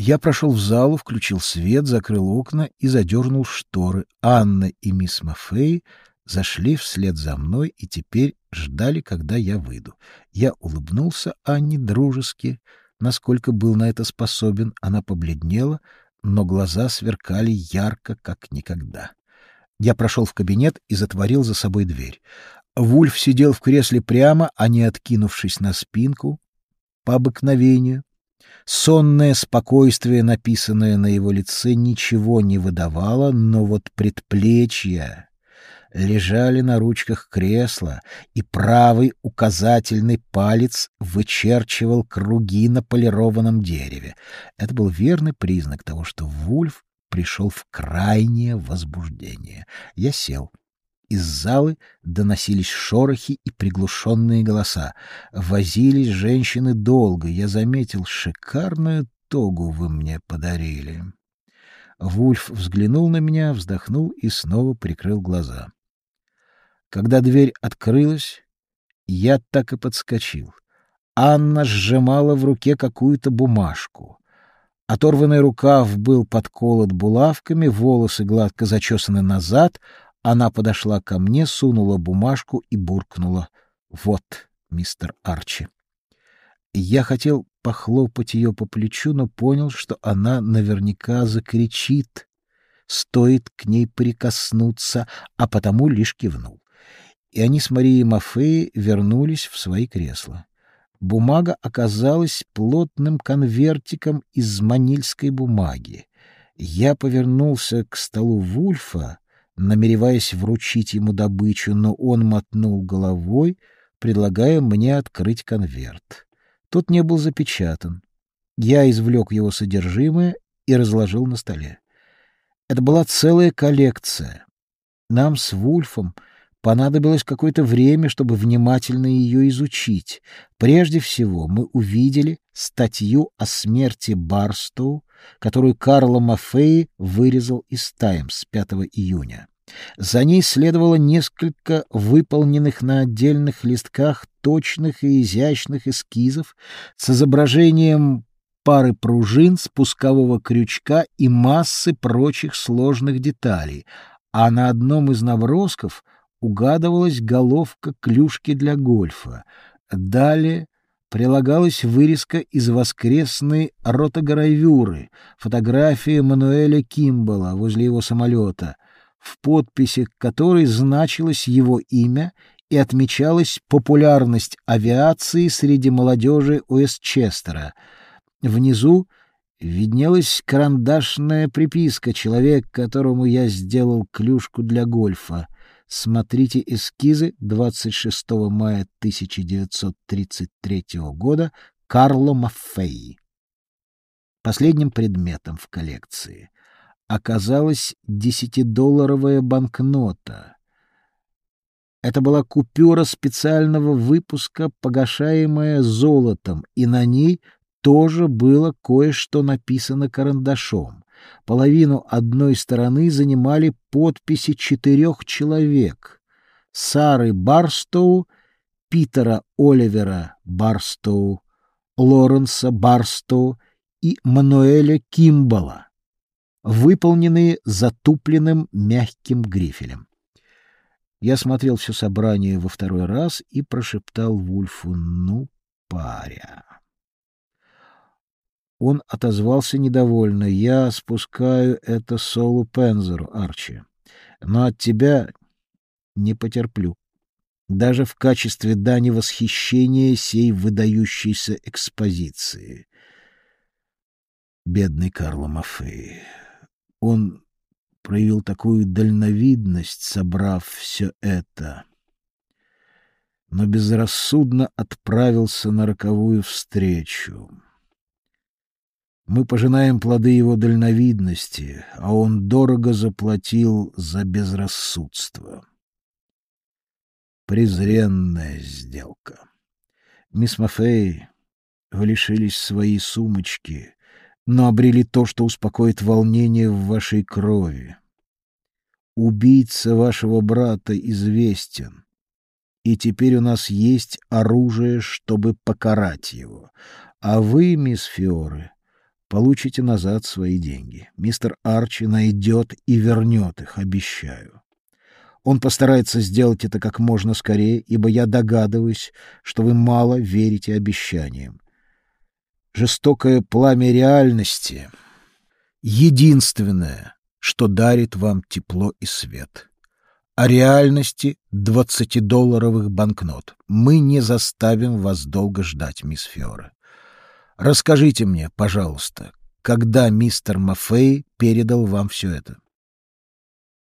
Я прошел в залу, включил свет, закрыл окна и задернул шторы. Анна и мисс Мафей зашли вслед за мной и теперь ждали, когда я выйду. Я улыбнулся Анне дружески, насколько был на это способен. Она побледнела, но глаза сверкали ярко, как никогда. Я прошел в кабинет и затворил за собой дверь. Вульф сидел в кресле прямо, а не откинувшись на спинку, по обыкновению. Сонное спокойствие, написанное на его лице, ничего не выдавало, но вот предплечья лежали на ручках кресла, и правый указательный палец вычерчивал круги на полированном дереве. Это был верный признак того, что Вульф пришел в крайнее возбуждение. Я сел. Из залы доносились шорохи и приглушенные голоса. Возились женщины долго. Я заметил, шикарную тогу вы мне подарили. Вульф взглянул на меня, вздохнул и снова прикрыл глаза. Когда дверь открылась, я так и подскочил. Анна сжимала в руке какую-то бумажку. Оторванный рукав был подколот булавками, волосы гладко зачесаны назад. Она подошла ко мне, сунула бумажку и буркнула. «Вот, мистер Арчи». Я хотел похлопать ее по плечу, но понял, что она наверняка закричит. Стоит к ней прикоснуться, а потому лишь кивнул и они с Марией Мафеей вернулись в свои кресла. Бумага оказалась плотным конвертиком из манильской бумаги. Я повернулся к столу Вульфа, намереваясь вручить ему добычу, но он мотнул головой, предлагая мне открыть конверт. Тот не был запечатан. Я извлек его содержимое и разложил на столе. Это была целая коллекция. Нам с Вульфом Понадобилось какое-то время, чтобы внимательно ее изучить. Прежде всего мы увидели статью о смерти Барстоу, которую Карло Маффей вырезал из «Таймс» 5 июня. За ней следовало несколько выполненных на отдельных листках точных и изящных эскизов с изображением пары пружин, спускового крючка и массы прочих сложных деталей, а на одном из набросков — угадывалась головка клюшки для гольфа. Далее прилагалась вырезка из воскресной ротогравюры, фотография Мануэля Кимбала возле его самолета, в подписи которой значилось его имя и отмечалась популярность авиации среди молодежи Уэстчестера. Внизу виднелась карандашная приписка «Человек, которому я сделал клюшку для гольфа». Смотрите эскизы 26 мая 1933 года Карло Маффей. Последним предметом в коллекции оказалась десятидолларовая банкнота. Это была купюра специального выпуска, погашаемая золотом, и на ней тоже было кое-что написано карандашом. Половину одной стороны занимали подписи четырех человек — Сары Барстоу, Питера Оливера Барстоу, Лоренса Барстоу и Мануэля Кимбала, выполненные затупленным мягким грифелем. Я смотрел все собрание во второй раз и прошептал Вульфу «Ну, паря». Он отозвался недовольно. «Я спускаю это Солу Пензеру, Арчи. Но от тебя не потерплю. Даже в качестве дани восхищения сей выдающейся экспозиции». Бедный Карло Мафей. Он проявил такую дальновидность, собрав все это, но безрассудно отправился на роковую встречу. Мы пожинаем плоды его дальновидности, а он дорого заплатил за безрассудство. Презренная сделка. Мисс Мафей, вы лишились своей сумочки, но обрели то, что успокоит волнение в вашей крови. Убийца вашего брата известен, и теперь у нас есть оружие, чтобы покарать его. А вы, мисс Фиоре, получите назад свои деньги. Мистер Арчи найдет и вернет их, обещаю. Он постарается сделать это как можно скорее, ибо я догадываюсь, что вы мало верите обещаниям. Жестокое пламя реальности — единственное, что дарит вам тепло и свет. О реальности двадцатидолларовых банкнот. Мы не заставим вас долго ждать, мисс Фиора. Расскажите мне, пожалуйста, когда мистер Мафей передал вам все это? —